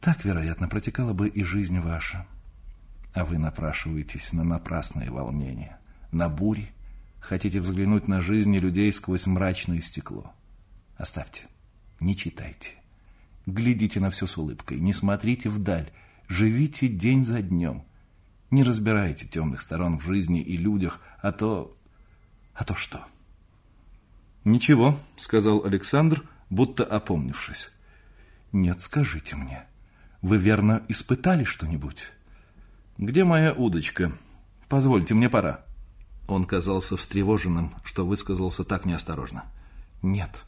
Так, вероятно, протекала бы и жизнь ваша. А вы напрашиваетесь на напрасные волнения, на бури, хотите взглянуть на жизни людей сквозь мрачное стекло. Оставьте, не читайте. Глядите на все с улыбкой, не смотрите вдаль, живите день за днем. Не разбирайте темных сторон в жизни и людях, а то... а то что? «Ничего», — сказал Александр, будто опомнившись. «Нет, скажите мне, вы верно испытали что-нибудь?» «Где моя удочка? Позвольте, мне пора». Он казался встревоженным, что высказался так неосторожно. «Нет».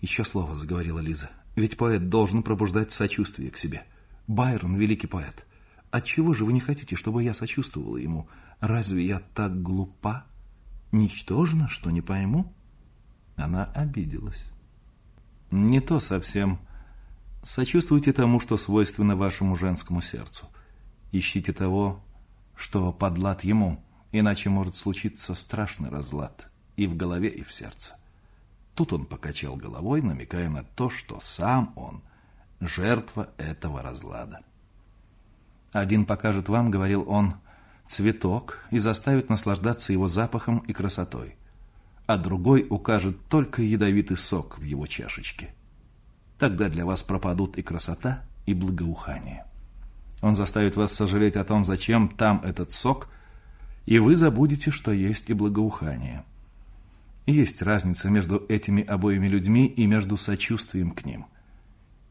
Еще слово заговорила Лиза. «Ведь поэт должен пробуждать сочувствие к себе. Байрон — великий поэт. Отчего же вы не хотите, чтобы я сочувствовала ему? Разве я так глупа? Ничтожна, что не пойму?» Она обиделась. «Не то совсем. Сочувствуйте тому, что свойственно вашему женскому сердцу. Ищите того, что подлад ему, иначе может случиться страшный разлад и в голове, и в сердце. Тут он покачал головой, намекая на то, что сам он – жертва этого разлада. «Один покажет вам, — говорил он, — цветок и заставит наслаждаться его запахом и красотой, а другой укажет только ядовитый сок в его чашечке. Тогда для вас пропадут и красота, и благоухание. Он заставит вас сожалеть о том, зачем там этот сок, и вы забудете, что есть и благоухание. Есть разница между этими обоими людьми и между сочувствием к ним.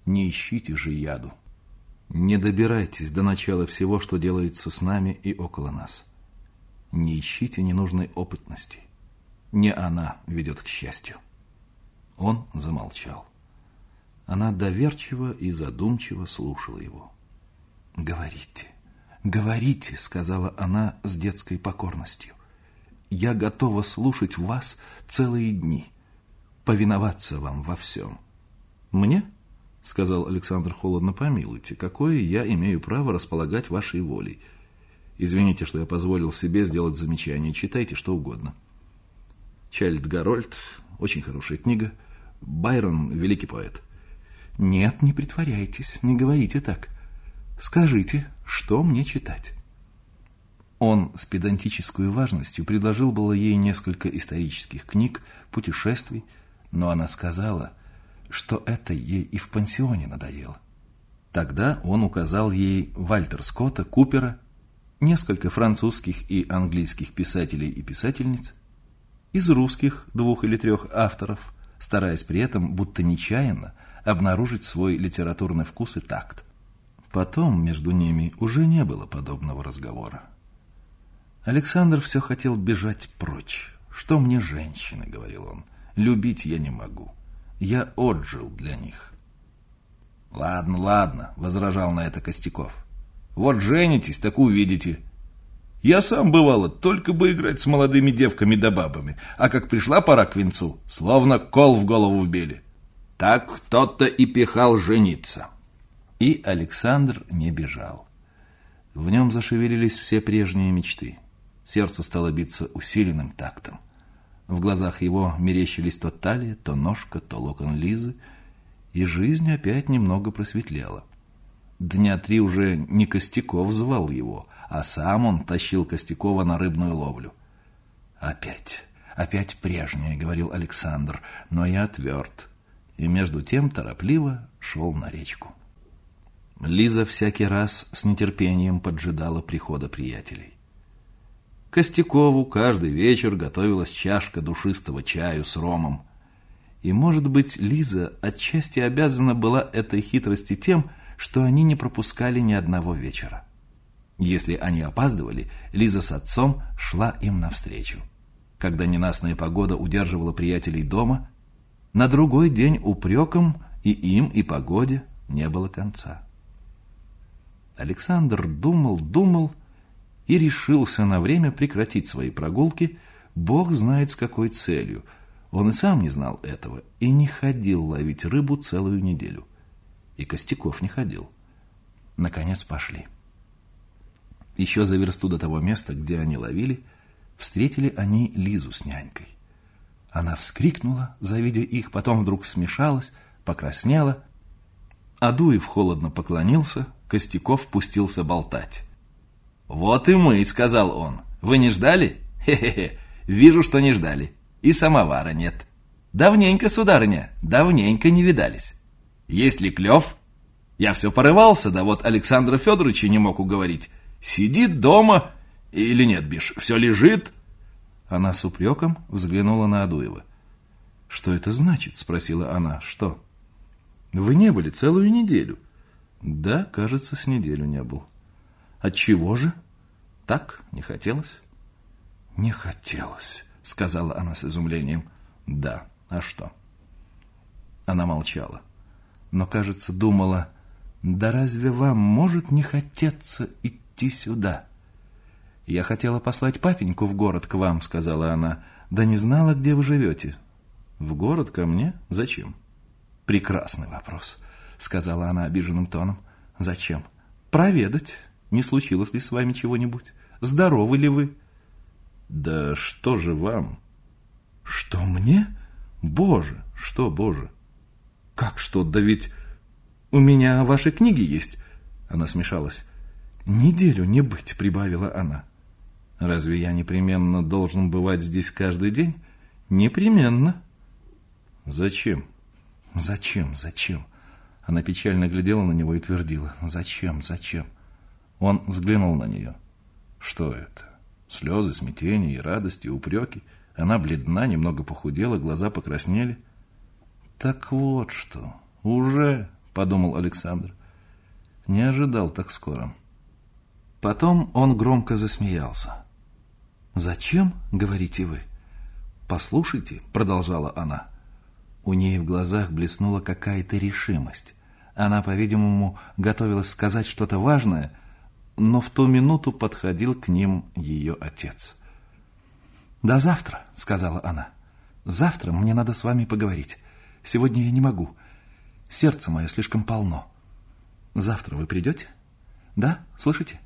Не ищите же яду. Не добирайтесь до начала всего, что делается с нами и около нас. Не ищите ненужной опытности. Не она ведет к счастью. Он замолчал. Она доверчиво и задумчиво слушала его. «Говорите, говорите», — сказала она с детской покорностью. «Я готова слушать вас целые дни, повиноваться вам во всем». «Мне?» — сказал Александр холодно, помилуйте, какое я имею право располагать вашей волей. Извините, что я позволил себе сделать замечание, читайте что угодно. Чайльд Гарольд, очень хорошая книга. Байрон, великий поэт. Нет, не притворяйтесь, не говорите так. Скажите, что мне читать? Он с педантической важностью предложил было ей несколько исторических книг, путешествий, но она сказала, что это ей и в пансионе надоело. Тогда он указал ей Вальтер Скотта, Купера, несколько французских и английских писателей и писательниц, из русских двух или трех авторов, стараясь при этом, будто нечаянно, обнаружить свой литературный вкус и такт. Потом между ними уже не было подобного разговора. Александр все хотел бежать прочь. «Что мне женщины?» — говорил он. «Любить я не могу. Я отжил для них». «Ладно, ладно», — возражал на это Костяков. «Вот женитесь, так увидите. Я сам, бывало, только бы играть с молодыми девками да бабами, а как пришла пора к венцу, словно кол в голову вбили. Так кто-то и пихал жениться». И Александр не бежал. В нем зашевелились все прежние мечты. Сердце стало биться усиленным тактом. В глазах его мерещились то талия, то ножка, то локон Лизы, и жизнь опять немного просветлела. Дня три уже не Костяков звал его, а сам он тащил Костякова на рыбную ловлю. «Опять, опять прежнее», — говорил Александр, — «но я тверд». И между тем торопливо шел на речку. Лиза всякий раз с нетерпением поджидала прихода приятелей. Костякову каждый вечер готовилась чашка душистого чаю с ромом. И, может быть, Лиза отчасти обязана была этой хитрости тем, что они не пропускали ни одного вечера. Если они опаздывали, Лиза с отцом шла им навстречу. Когда ненастная погода удерживала приятелей дома, на другой день упреком и им, и погоде не было конца. Александр думал, думал и решился на время прекратить свои прогулки, бог знает с какой целью. Он и сам не знал этого и не ходил ловить рыбу целую неделю. И Костяков не ходил. Наконец пошли. Еще за версту до того места, где они ловили, встретили они Лизу с нянькой. Она вскрикнула, завидя их, потом вдруг смешалась, покраснела Адуев холодно поклонился, Костяков пустился болтать. «Вот и мы», — сказал он. «Вы не ждали? Хе-хе-хе, вижу, что не ждали. И самовара нет. Давненько, сударыня, давненько не видались. Есть ли клев? Я все порывался, да вот Александра Федоровича не мог уговорить. Сидит дома или нет, Биш, все лежит?» Она с упреком взглянула на Адуева. «Что это значит?» — спросила она. «Что?» «Вы не были целую неделю». «Да, кажется, с неделю не был». «Отчего же?» «Так, не хотелось». «Не хотелось», — сказала она с изумлением. «Да, а что?» Она молчала, но, кажется, думала, «Да разве вам может не хотеться идти сюда?» «Я хотела послать папеньку в город к вам», — сказала она, «да не знала, где вы живете». «В город ко мне? Зачем?» «Прекрасный вопрос», — сказала она обиженным тоном. «Зачем?» «Проведать, не случилось ли с вами чего-нибудь. Здоровы ли вы?» «Да что же вам?» «Что мне? Боже, что, Боже?» «Как что? Да ведь у меня ваши книги есть». Она смешалась. «Неделю не быть», — прибавила она. «Разве я непременно должен бывать здесь каждый день?» «Непременно». «Зачем?» «Зачем? Зачем?» Она печально глядела на него и твердила. «Зачем? Зачем?» Он взглянул на нее. «Что это? Слезы, смятение и радость, и упреки?» Она бледна, немного похудела, глаза покраснели. «Так вот что, уже», — подумал Александр. Не ожидал так скоро. Потом он громко засмеялся. «Зачем?» — говорите вы. «Послушайте», — продолжала она. У ней в глазах блеснула какая-то решимость. Она, по-видимому, готовилась сказать что-то важное, но в ту минуту подходил к ним ее отец. «До завтра», — сказала она. «Завтра мне надо с вами поговорить. Сегодня я не могу. Сердце мое слишком полно. Завтра вы придете? Да, слышите?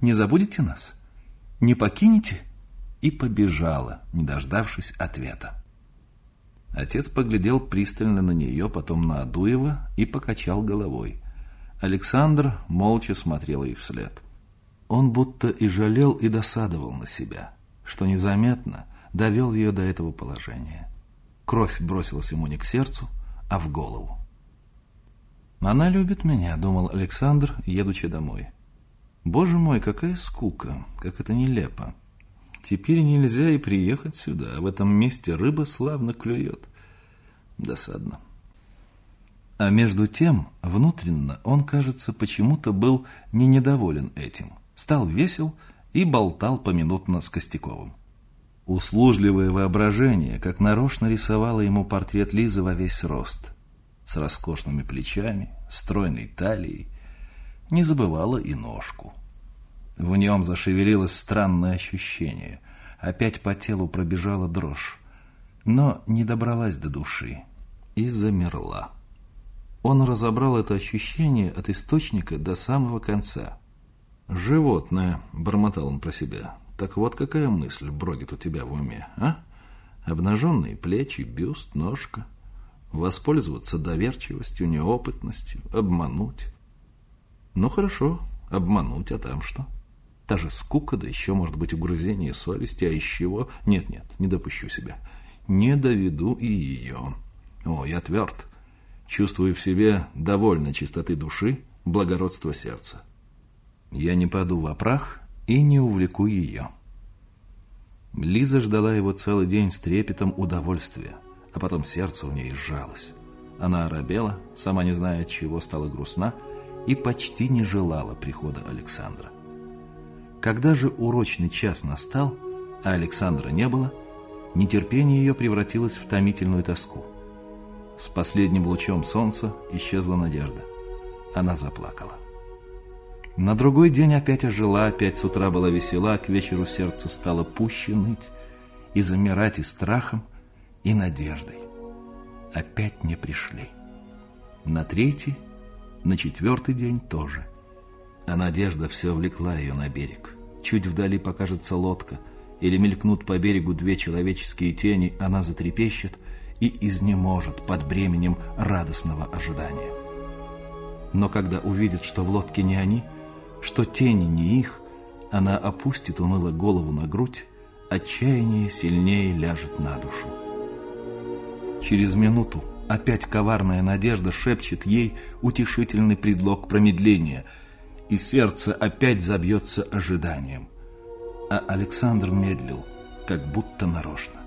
Не забудете нас? Не покинете?» И побежала, не дождавшись ответа. Отец поглядел пристально на нее, потом на Адуева и покачал головой. Александр молча смотрел ей вслед. Он будто и жалел, и досадовал на себя что незаметно довел ее до этого положения. Кровь бросилась ему не к сердцу, а в голову. «Она любит меня», — думал Александр, едучи домой. «Боже мой, какая скука, как это нелепо. Теперь нельзя и приехать сюда, а в этом месте рыба славно клюет. Досадно». А между тем, внутренно, он, кажется, почему-то был не недоволен этим. Стал весел и болтал поминутно с Костяковым. Услужливое воображение, как нарочно рисовало ему портрет Лизы во весь рост, с роскошными плечами, стройной талией, не забывало и ножку. В нем зашевелилось странное ощущение, опять по телу пробежала дрожь, но не добралась до души и замерла. Он разобрал это ощущение от источника до самого конца – «Животное», — бормотал он про себя. «Так вот какая мысль бродит у тебя в уме, а? Обнаженные плечи, бюст, ножка. Воспользоваться доверчивостью, неопытностью, обмануть. Ну хорошо, обмануть, а там что? Та же скука, да еще, может быть, угрызение совести, а из чего? Нет-нет, не допущу себя. Не доведу и ее. О, я тверд. Чувствую в себе довольно чистоты души, благородства сердца. Я не паду в прах и не увлеку ее. Лиза ждала его целый день с трепетом удовольствия, а потом сердце у ней сжалось. Она оробела, сама не зная от чего, стала грустна и почти не желала прихода Александра. Когда же урочный час настал, а Александра не было, нетерпение ее превратилось в томительную тоску. С последним лучом солнца исчезла надежда. Она заплакала. На другой день опять ожила, опять с утра была весела, к вечеру сердце стало пуще ныть и замирать и страхом, и надеждой. Опять не пришли. На третий, на четвертый день тоже. А надежда все влекла ее на берег. Чуть вдали покажется лодка, или мелькнут по берегу две человеческие тени, она затрепещет и изнеможет под бременем радостного ожидания. Но когда увидит, что в лодке не они, что тени не их, она опустит уныло голову на грудь, отчаяние сильнее ляжет на душу. Через минуту опять коварная надежда шепчет ей утешительный предлог промедления, и сердце опять забьется ожиданием. А Александр медлил, как будто нарочно.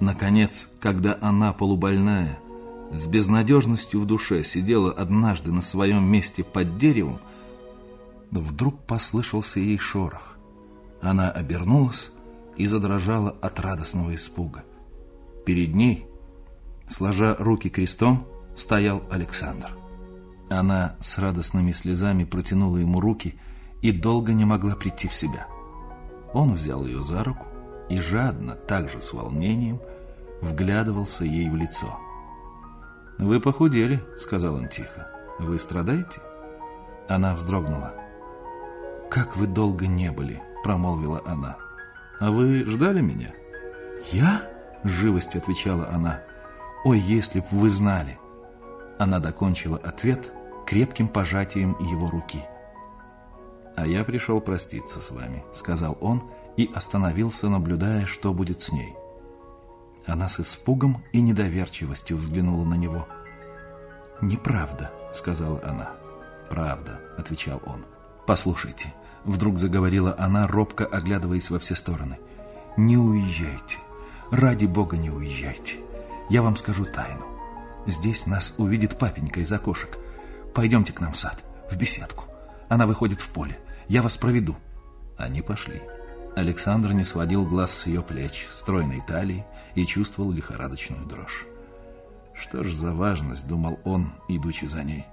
Наконец, когда она, полубольная, с безнадежностью в душе сидела однажды на своем месте под деревом, вдруг послышался ей шорох. Она обернулась и задрожала от радостного испуга. Перед ней, сложа руки крестом, стоял Александр. Она с радостными слезами протянула ему руки и долго не могла прийти в себя. Он взял ее за руку и жадно, также с волнением, вглядывался ей в лицо. «Вы похудели», — сказал он тихо. «Вы страдаете?» Она вздрогнула. «Как вы долго не были», — промолвила она. «А вы ждали меня?» «Я?» — живостью отвечала она. «Ой, если б вы знали!» Она докончила ответ крепким пожатием его руки. «А я пришел проститься с вами», — сказал он и остановился, наблюдая, что будет с ней. Она с испугом и недоверчивостью взглянула на него. «Неправда», — сказала она. «Правда», — отвечал он. «Послушайте», — вдруг заговорила она, робко оглядываясь во все стороны. «Не уезжайте. Ради Бога, не уезжайте. Я вам скажу тайну. Здесь нас увидит папенька из окошек. Пойдемте к нам в сад, в беседку. Она выходит в поле. Я вас проведу». Они пошли. Александр не сводил глаз с ее плеч, стройной талии, и чувствовал лихорадочную дрожь. Что ж за важность, думал он, идучи за ней.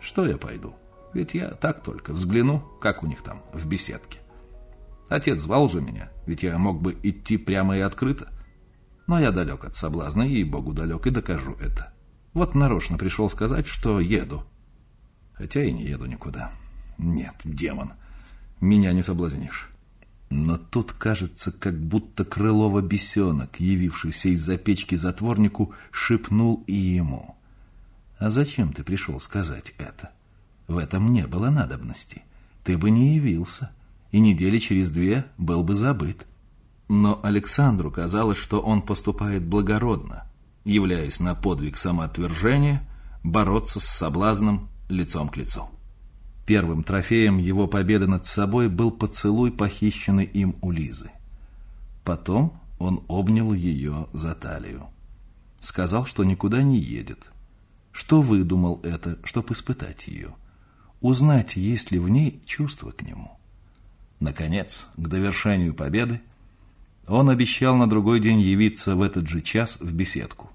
Что я пойду? Ведь я так только взгляну, как у них там, в беседке. Отец звал же меня, ведь я мог бы идти прямо и открыто. Но я далек от соблазна, и богу далек, и докажу это. Вот нарочно пришел сказать, что еду. Хотя и не еду никуда. Нет, демон, меня не соблазнишь. Но тут кажется, как будто крылова бесенок, явившийся из-за печки затворнику, шепнул и ему. «А зачем ты пришел сказать это? В этом не было надобности. Ты бы не явился, и недели через две был бы забыт». Но Александру казалось, что он поступает благородно, являясь на подвиг самоотвержения, бороться с соблазном лицом к лицу. Первым трофеем его победы над собой был поцелуй, похищенный им у Лизы. Потом он обнял ее за талию. Сказал, что никуда не едет. Что выдумал это, чтобы испытать ее? Узнать, есть ли в ней чувство к нему. Наконец, к довершению победы, он обещал на другой день явиться в этот же час в беседку.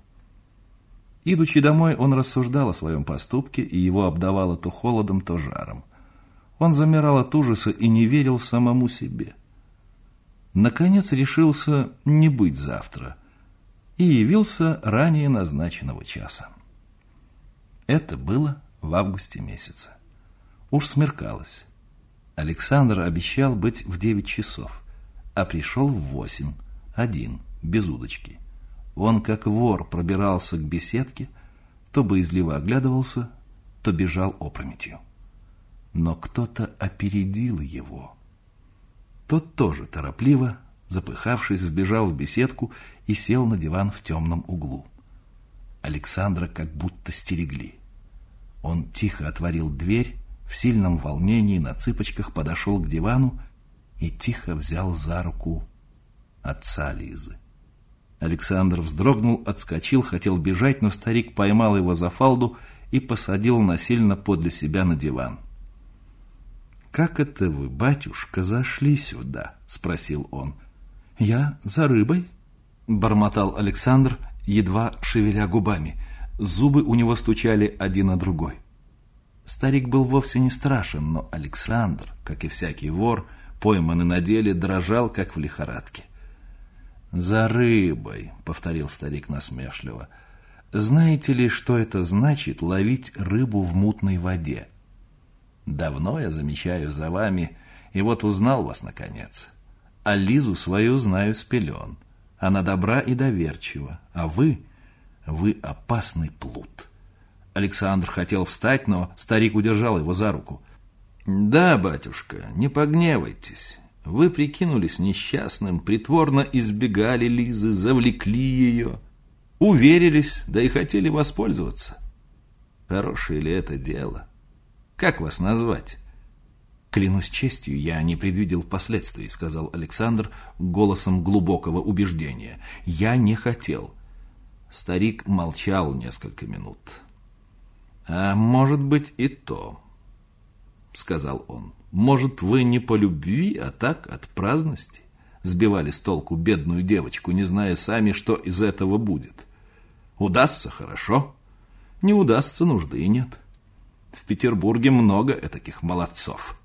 Идучи домой, он рассуждал о своем поступке, и его обдавало то холодом, то жаром. Он замирал от ужаса и не верил самому себе. Наконец решился не быть завтра и явился ранее назначенного часа. Это было в августе месяце. Уж смеркалось. Александр обещал быть в девять часов, а пришел в восемь, один, без удочки. Он, как вор, пробирался к беседке, то боязливо оглядывался, то бежал опрометью. Но кто-то опередил его. Тот тоже торопливо, запыхавшись, вбежал в беседку и сел на диван в темном углу. Александра как будто стерегли. Он тихо отворил дверь, в сильном волнении на цыпочках подошел к дивану и тихо взял за руку отца Лизы. Александр вздрогнул, отскочил, хотел бежать, но старик поймал его за фалду и посадил насильно подле себя на диван. «Как это вы, батюшка, зашли сюда?» — спросил он. «Я за рыбой?» — бормотал Александр, едва шевеля губами. Зубы у него стучали один на другой. Старик был вовсе не страшен, но Александр, как и всякий вор, пойманный на деле, дрожал, как в лихорадке. «За рыбой», — повторил старик насмешливо. «Знаете ли, что это значит ловить рыбу в мутной воде?» «Давно я замечаю за вами, и вот узнал вас, наконец. А Лизу свою знаю с пелен. Она добра и доверчива, а вы, вы опасный плут. Александр хотел встать, но старик удержал его за руку. «Да, батюшка, не погневайтесь. Вы прикинулись несчастным, притворно избегали Лизы, завлекли ее, уверились, да и хотели воспользоваться. Хорошее ли это дело? Как вас назвать?» «Клянусь честью, я не предвидел последствий», — сказал Александр голосом глубокого убеждения. «Я не хотел». Старик молчал несколько минут. «А может быть и то», — сказал он. «Может, вы не по любви, а так, от праздности?» Сбивали с толку бедную девочку, не зная сами, что из этого будет. «Удастся – хорошо. Не удастся – нужды и нет. В Петербурге много таких молодцов».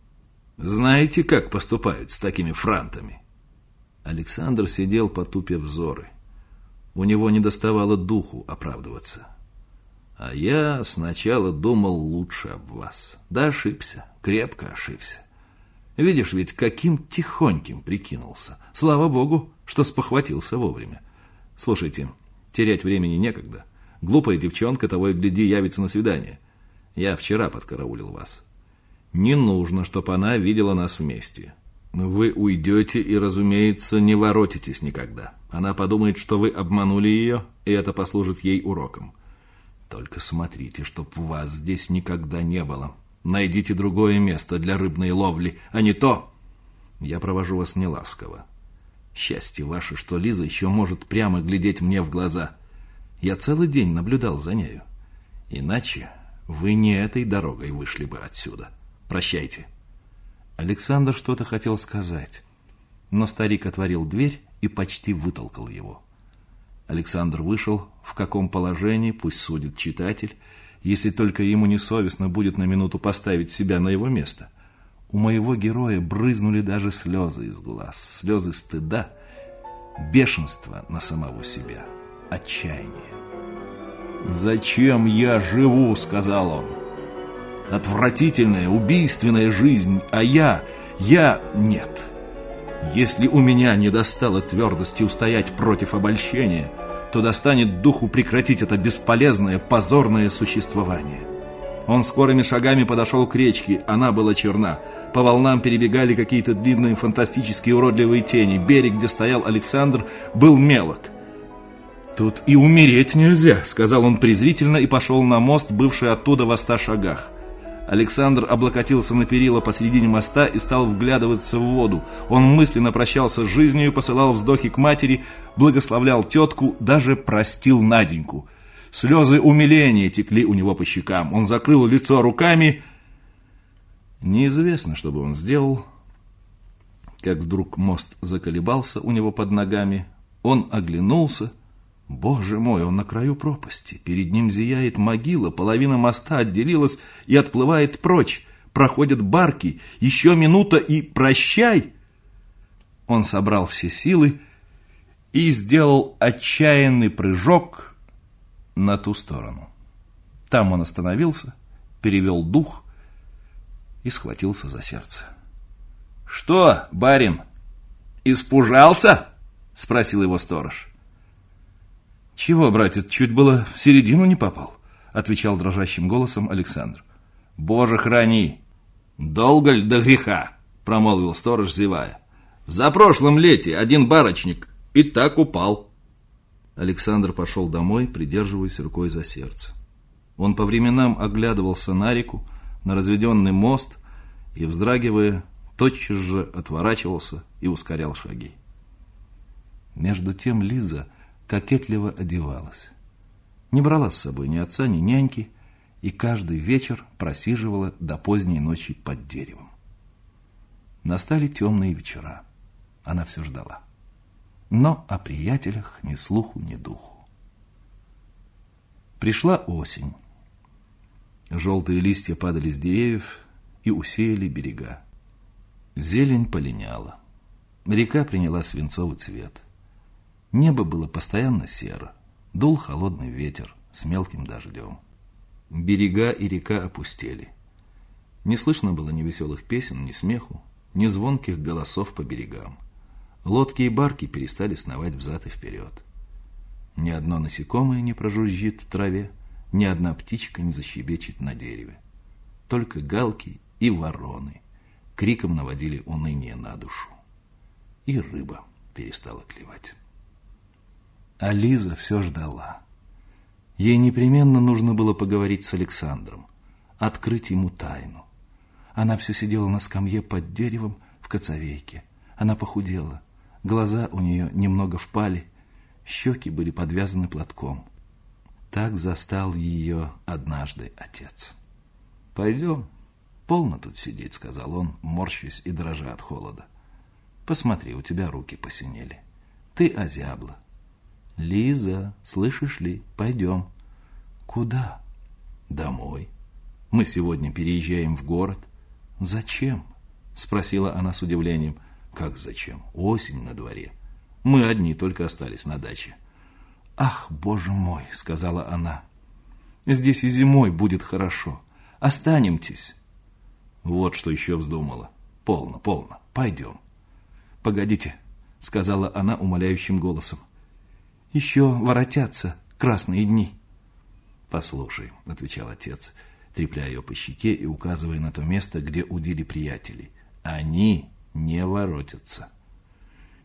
Знаете, как поступают с такими франтами? Александр сидел, потупив взоры. У него не доставало духу оправдываться. А я сначала думал лучше об вас. Да ошибся, крепко ошибся. Видишь, ведь каким тихоньким прикинулся. Слава богу, что спохватился вовремя. Слушайте, терять времени некогда. Глупая девчонка того и гляди явится на свидание. Я вчера подкараулил вас. Не нужно, чтобы она видела нас вместе. Вы уйдете и, разумеется, не воротитесь никогда. Она подумает, что вы обманули ее, и это послужит ей уроком. Только смотрите, чтоб вас здесь никогда не было. Найдите другое место для рыбной ловли, а не то... Я провожу вас неласково. Счастье ваше, что Лиза еще может прямо глядеть мне в глаза. Я целый день наблюдал за нею. Иначе вы не этой дорогой вышли бы отсюда». Прощайте». Александр что-то хотел сказать, но старик отворил дверь и почти вытолкал его. Александр вышел, в каком положении, пусть судит читатель, если только ему не совестно будет на минуту поставить себя на его место. У моего героя брызнули даже слезы из глаз, слезы стыда, бешенства на самого себя, отчаяние. «Зачем я живу?» — сказал он. Отвратительная, убийственная жизнь, а я, я нет. Если у меня не достало твердости устоять против обольщения, то достанет духу прекратить это бесполезное, позорное существование. Он скорыми шагами подошел к речке, она была черна. По волнам перебегали какие-то длинные фантастические уродливые тени. Берег, где стоял Александр, был мелок. «Тут и умереть нельзя», — сказал он презрительно и пошел на мост, бывший оттуда во ста шагах. Александр облокотился на перила посредине моста и стал вглядываться в воду. Он мысленно прощался с жизнью, посылал вздохи к матери, благословлял тетку, даже простил Наденьку. Слезы умиления текли у него по щекам. Он закрыл лицо руками. Неизвестно, что бы он сделал. Как вдруг мост заколебался у него под ногами. Он оглянулся — Боже мой, он на краю пропасти. Перед ним зияет могила, половина моста отделилась и отплывает прочь. Проходят барки, еще минута и прощай. Он собрал все силы и сделал отчаянный прыжок на ту сторону. Там он остановился, перевел дух и схватился за сердце. «Что, барин, испужался?» — спросил его сторож. «Чего, братец, чуть было в середину не попал?» Отвечал дрожащим голосом Александр. «Боже, храни!» «Долго ли до греха?» Промолвил сторож, зевая. «В запрошлом лете один барочник и так упал». Александр пошел домой, придерживаясь рукой за сердце. Он по временам оглядывался на реку, на разведенный мост и, вздрагивая, тотчас же отворачивался и ускорял шаги. Между тем Лиза кокетливо одевалась. Не брала с собой ни отца, ни няньки, и каждый вечер просиживала до поздней ночи под деревом. Настали темные вечера. Она все ждала. Но о приятелях ни слуху, ни духу. Пришла осень. Желтые листья падали с деревьев и усеяли берега. Зелень полиняла. Река приняла свинцовый цвет. Небо было постоянно серо, дул холодный ветер с мелким дождем. Берега и река опустели. Не слышно было ни веселых песен, ни смеху, ни звонких голосов по берегам. Лодки и барки перестали сновать взад и вперед. Ни одно насекомое не прожужжит в траве, ни одна птичка не защебечет на дереве. Только галки и вороны криком наводили уныние на душу. И рыба перестала клевать. А Лиза все ждала. Ей непременно нужно было поговорить с Александром, открыть ему тайну. Она все сидела на скамье под деревом в коцовейке. Она похудела, глаза у нее немного впали, щеки были подвязаны платком. Так застал ее однажды отец. «Пойдем, полно тут сидеть», — сказал он, морщась и дрожа от холода. «Посмотри, у тебя руки посинели. Ты озябла. Лиза, слышишь ли, пойдем». «Куда?» «Домой. Мы сегодня переезжаем в город». «Зачем?» — спросила она с удивлением. «Как зачем? Осень на дворе. Мы одни только остались на даче». «Ах, боже мой!» — сказала она. «Здесь и зимой будет хорошо. Останемтесь». Вот что еще вздумала. «Полно, полно. Пойдем». «Погодите», — сказала она умоляющим голосом. «Еще воротятся красные дни». «Послушай», — отвечал отец, трепляя ее по щеке и указывая на то место, где удили приятели. «Они не воротятся».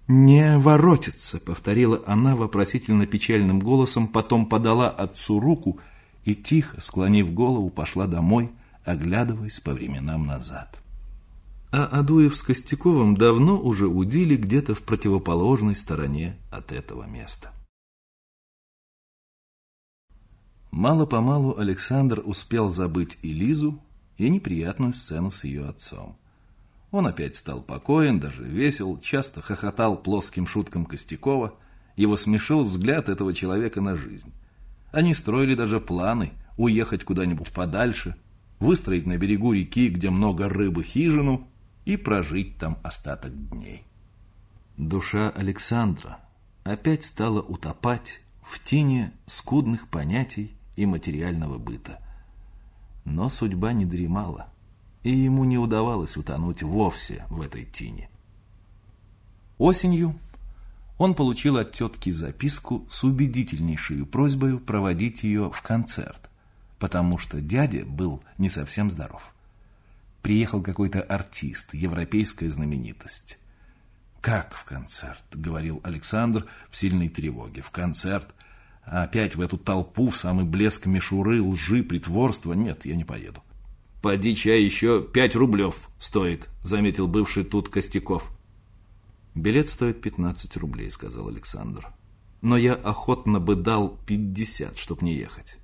«Не воротятся», — повторила она вопросительно печальным голосом, потом подала отцу руку и, тихо, склонив голову, пошла домой, оглядываясь по временам назад. А Адуев с Костяковым давно уже удили где-то в противоположной стороне от этого места. Мало-помалу Александр успел забыть и Лизу, и неприятную сцену с ее отцом. Он опять стал покоен, даже весел, часто хохотал плоским шуткам Костякова. Его смешил взгляд этого человека на жизнь. Они строили даже планы уехать куда-нибудь подальше, выстроить на берегу реки, где много рыбы, хижину и прожить там остаток дней. Душа Александра опять стала утопать в тине скудных понятий и материального быта. Но судьба не дремала и ему не удавалось утонуть вовсе в этой тине. Осенью он получил от тетки записку с убедительнейшей просьбой проводить ее в концерт, потому что дядя был не совсем здоров. Приехал какой-то артист, европейская знаменитость. «Как в концерт?» — говорил Александр в сильной тревоге. «В концерт? А опять в эту толпу, в самый блеск мишуры, лжи, притворства? Нет, я не поеду. «Поди чай еще пять рублев стоит», — заметил бывший тут Костяков. «Билет стоит пятнадцать рублей», — сказал Александр. «Но я охотно бы дал пятьдесят, чтоб не ехать».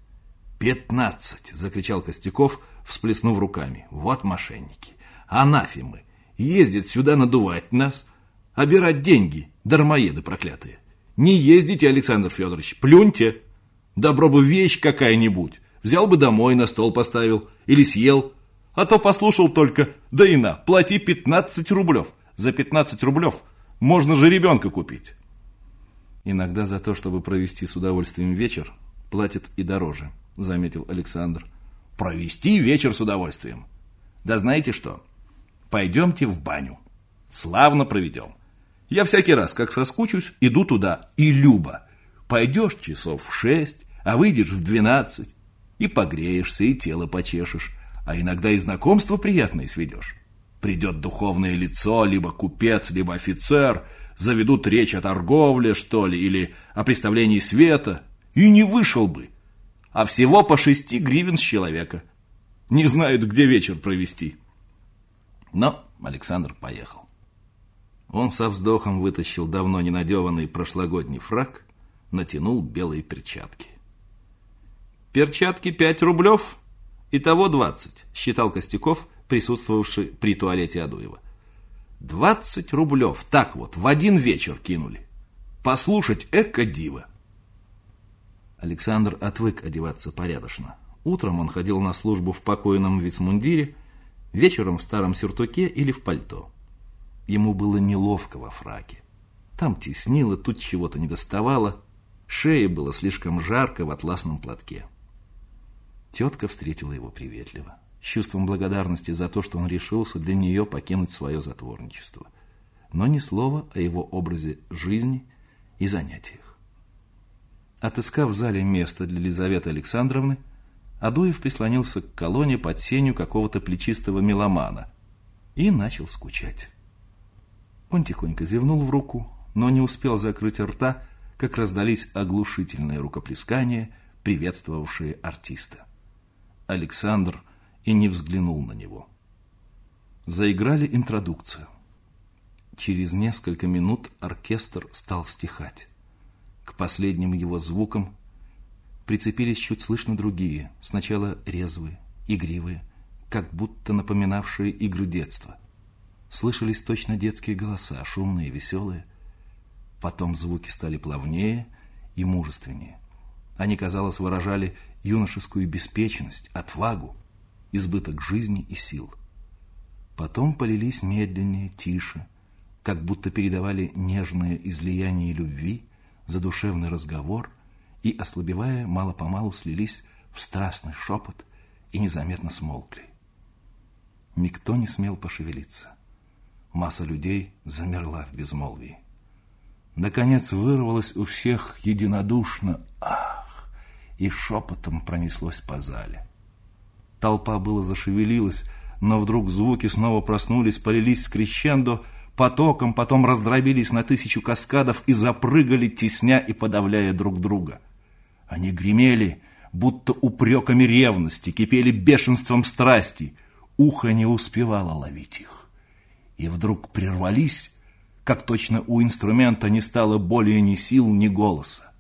«Пятнадцать!» — закричал Костяков, всплеснув руками. «Вот мошенники! Анафимы! Ездят сюда надувать нас, обирать деньги, дармоеды проклятые! Не ездите, Александр Федорович, плюньте! Добро бы вещь какая-нибудь! Взял бы домой, на стол поставил. Или съел. А то послушал только, да и на, плати 15 рублев. За 15 рублев можно же ребенка купить. Иногда за то, чтобы провести с удовольствием вечер, платят и дороже, заметил Александр. Провести вечер с удовольствием? Да знаете что? Пойдемте в баню. Славно проведем. Я всякий раз, как соскучусь, иду туда. И Люба. Пойдешь часов в шесть, а выйдешь в двенадцать и погреешься, и тело почешешь, а иногда и знакомство приятное сведешь. Придет духовное лицо, либо купец, либо офицер, заведут речь о торговле, что ли, или о представлении света, и не вышел бы. А всего по шести гривен с человека. Не знает, где вечер провести. Но Александр поехал. Он со вздохом вытащил давно ненадеванный прошлогодний фраг, натянул белые перчатки. Перчатки пять рублев, итого двадцать, считал Костяков, присутствовавший при туалете Адуева. Двадцать рублев, так вот, в один вечер кинули. Послушать эко-диво. Александр отвык одеваться порядочно. Утром он ходил на службу в покойном вицмундире, вечером в старом сюртуке или в пальто. Ему было неловко во фраке. Там теснило, тут чего-то недоставало, шее было слишком жарко в атласном платке. Тетка встретила его приветливо, с чувством благодарности за то, что он решился для нее покинуть свое затворничество, но ни слова о его образе жизни и занятиях. Отыскав в зале место для Лизаветы Александровны, Адуев прислонился к колонне под сенью какого-то плечистого меломана и начал скучать. Он тихонько зевнул в руку, но не успел закрыть рта, как раздались оглушительные рукоплескания, приветствовавшие артиста. Александр и не взглянул на него. Заиграли интродукцию. Через несколько минут оркестр стал стихать. К последним его звукам прицепились чуть слышно другие, сначала резвые, игривые, как будто напоминавшие игры детства. Слышались точно детские голоса, шумные, веселые. Потом звуки стали плавнее и мужественнее. Они, казалось, выражали юношескую беспечность, отвагу, избыток жизни и сил. Потом полились медленнее, тише, как будто передавали нежное излияние любви, задушевный разговор и, ослабевая, мало-помалу слились в страстный шепот и незаметно смолкли. Никто не смел пошевелиться. Масса людей замерла в безмолвии. Наконец вырвалось у всех единодушно «Ах!» и шепотом пронеслось по зале. Толпа было зашевелилась, но вдруг звуки снова проснулись, полились с крещендо, потоком, потом раздробились на тысячу каскадов и запрыгали, тесня и подавляя друг друга. Они гремели, будто упреками ревности, кипели бешенством страсти. Ухо не успевало ловить их и вдруг прервались, как точно у инструмента не стало более ни сил, ни голоса.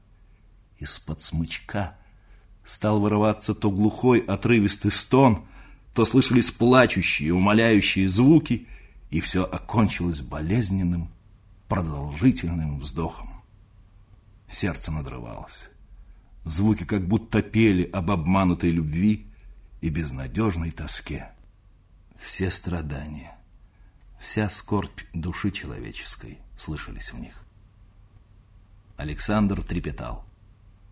Из-под смычка стал вырываться то глухой отрывистый стон, то слышались плачущие, умоляющие звуки, и все окончилось болезненным, продолжительным вздохом. Сердце надрывалось. Звуки как будто пели об обманутой любви и безнадежной тоске. Все страдания, Вся скорбь души человеческой слышались в них. Александр трепетал.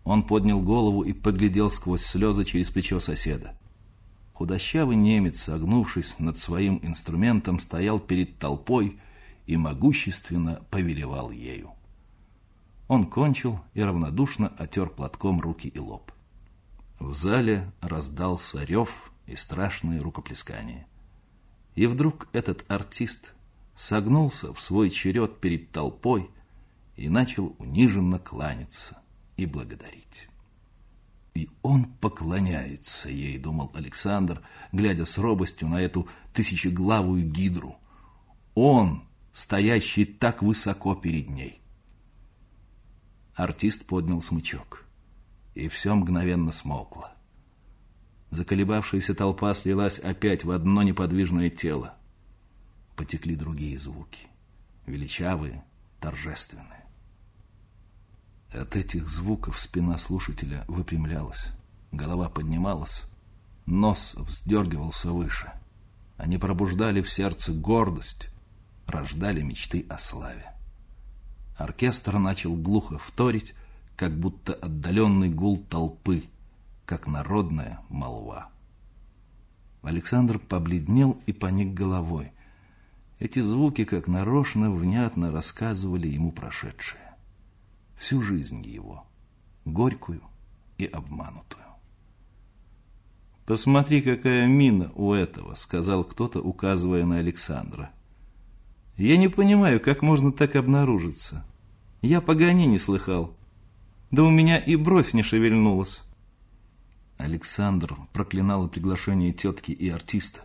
Он поднял голову и поглядел сквозь слезы через плечо соседа. Худощавый немец, согнувшись над своим инструментом, стоял перед толпой и могущественно повелевал ею. Он кончил и равнодушно отер платком руки и лоб. В зале раздался рев и страшные рукоплескания. И вдруг этот артист согнулся в свой черед перед толпой и начал униженно кланяться и благодарить. И он поклоняется ей, думал Александр, глядя с робостью на эту тысячеглавую гидру. Он, стоящий так высоко перед ней. Артист поднял смычок, и все мгновенно смолкло. Заколебавшаяся толпа слилась опять в одно неподвижное тело. Потекли другие звуки, величавые, торжественные. От этих звуков спина слушателя выпрямлялась, голова поднималась, нос вздергивался выше. Они пробуждали в сердце гордость, рождали мечты о славе. Оркестр начал глухо вторить, как будто отдаленный гул толпы – как народная молва. Александр побледнел и поник головой. Эти звуки, как нарочно, внятно рассказывали ему прошедшее. Всю жизнь его, горькую и обманутую. «Посмотри, какая мина у этого», — сказал кто-то, указывая на Александра. «Я не понимаю, как можно так обнаружиться. Я погони не слыхал. Да у меня и бровь не шевельнулась». Александр проклинал приглашение тетки и артиста,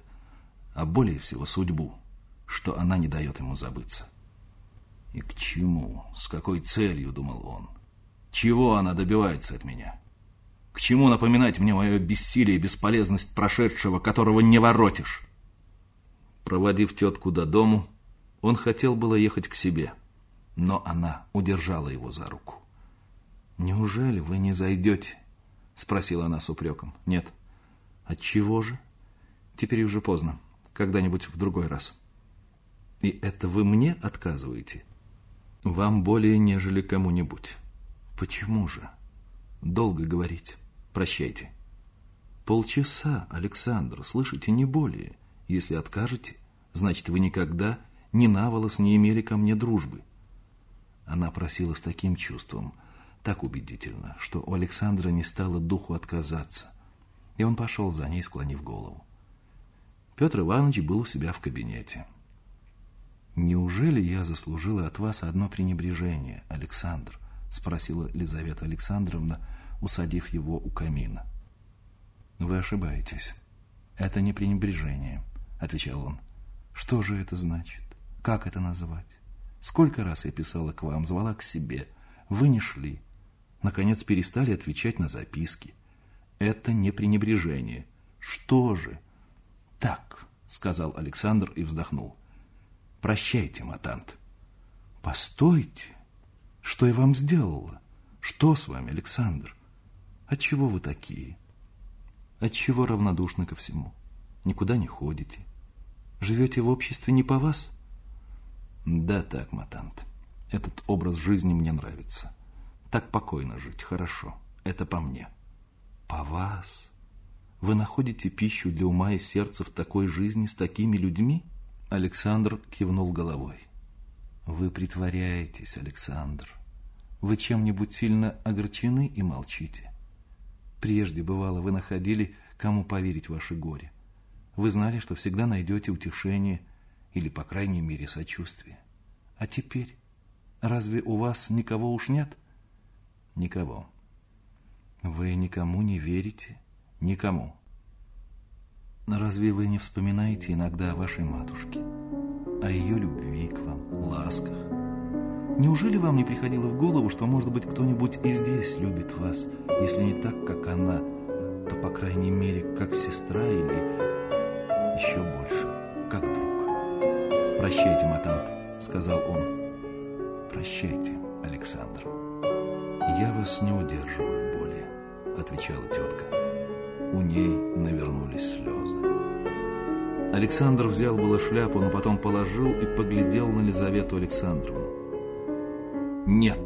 а более всего судьбу, что она не дает ему забыться. И к чему, с какой целью, думал он, чего она добивается от меня? К чему напоминать мне мое бессилие и бесполезность прошедшего, которого не воротишь? Проводив тетку до дому, он хотел было ехать к себе, но она удержала его за руку. «Неужели вы не зайдете?» Спросила она с упреком. Нет. Отчего же? Теперь уже поздно. Когда-нибудь в другой раз. И это вы мне отказываете? Вам более, нежели кому-нибудь. Почему же? Долго говорить. Прощайте. Полчаса, Александр, слышите, не более. Если откажете, значит, вы никогда ни на волос не имели ко мне дружбы. Она просила с таким чувством – так убедительно, что у Александра не стало духу отказаться. И он пошел за ней, склонив голову. Петр Иванович был у себя в кабинете. «Неужели я заслужила от вас одно пренебрежение, Александр?» спросила Лизавета Александровна, усадив его у камина. «Вы ошибаетесь. Это не пренебрежение», — отвечал он. «Что же это значит? Как это назвать? Сколько раз я писала к вам, звала к себе. Вы не шли. Наконец перестали отвечать на записки. Это не пренебрежение. Что же?» «Так», — сказал Александр и вздохнул. Прощайте, матант. Постойте. Что я вам сделала? Что с вами, Александр? Отчего вы такие? Отчего равнодушны ко всему? Никуда не ходите? Живете в обществе не по вас? Да так, матант. Этот образ жизни мне нравится. Так покойно жить, хорошо. Это по мне. По вас? Вы находите пищу для ума и сердца в такой жизни с такими людьми? — Александр кивнул головой. Вы притворяетесь, Александр. Вы чем-нибудь сильно огорчены и молчите. Прежде, бывало, вы находили, кому поверить ваше горе. Вы знали, что всегда найдете утешение или, по крайней мере, сочувствие. А теперь, разве у вас никого уж нет? Никого. Вы никому не верите? Никому. Разве вы не вспоминаете иногда о вашей матушке, о ее любви к вам, ласках? Неужели вам не приходило в голову, что, может быть, кто-нибудь и здесь любит вас, если не так, как она, то, по крайней мере, как сестра или еще больше, как друг? «Прощайте, Матант», — сказал он. «Прощайте, Александр. Я вас не удерживаю более», — отвечала тетка у ней навернулись слезы. Александр взял было шляпу, но потом положил и поглядел на Лизавету Александровну. «Нет,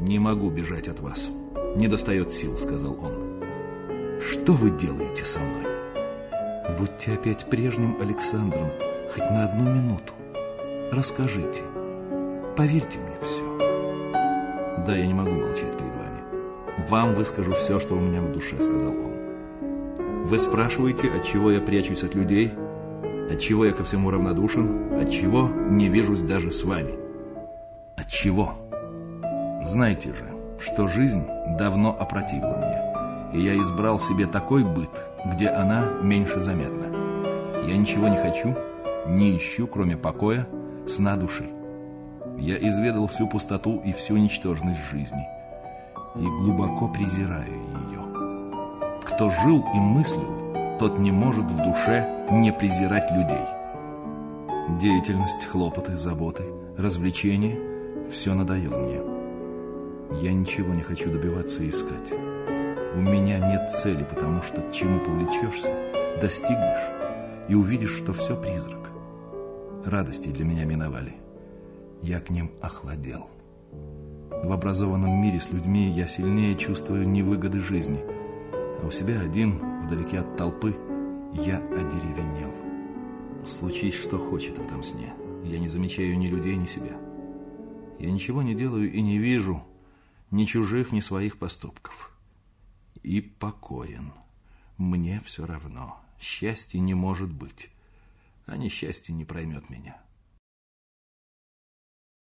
не могу бежать от вас. Не достает сил», — сказал он. «Что вы делаете со мной?» «Будьте опять прежним Александром, хоть на одну минуту. Расскажите. Поверьте мне все». «Да, я не могу молчать перед вами. Вам выскажу все, что у меня в душе», — сказал он. Вы спрашиваете, от чего я прячусь от людей, от чего я ко всему равнодушен, от чего не вижусь даже с вами. От чего? Знаете же, что жизнь давно опротивила мне, и я избрал себе такой быт, где она меньше заметна. Я ничего не хочу, не ищу, кроме покоя, сна души. Я изведал всю пустоту и всю ничтожность жизни и глубоко презираю ее. Кто жил и мыслил, тот не может в душе не презирать людей. Деятельность, хлопоты, заботы, развлечения – все надоело мне. Я ничего не хочу добиваться и искать. У меня нет цели, потому что к чему повлечешься, достигнешь и увидишь, что все призрак. Радости для меня миновали. Я к ним охладел. В образованном мире с людьми я сильнее чувствую невыгоды жизни – а у себя один, вдалеке от толпы, я одеревенел. Случись, что хочет в этом сне. Я не замечаю ни людей, ни себя. Я ничего не делаю и не вижу ни чужих, ни своих поступков. И покоен. Мне все равно. Счастье не может быть. А несчастье не проймет меня.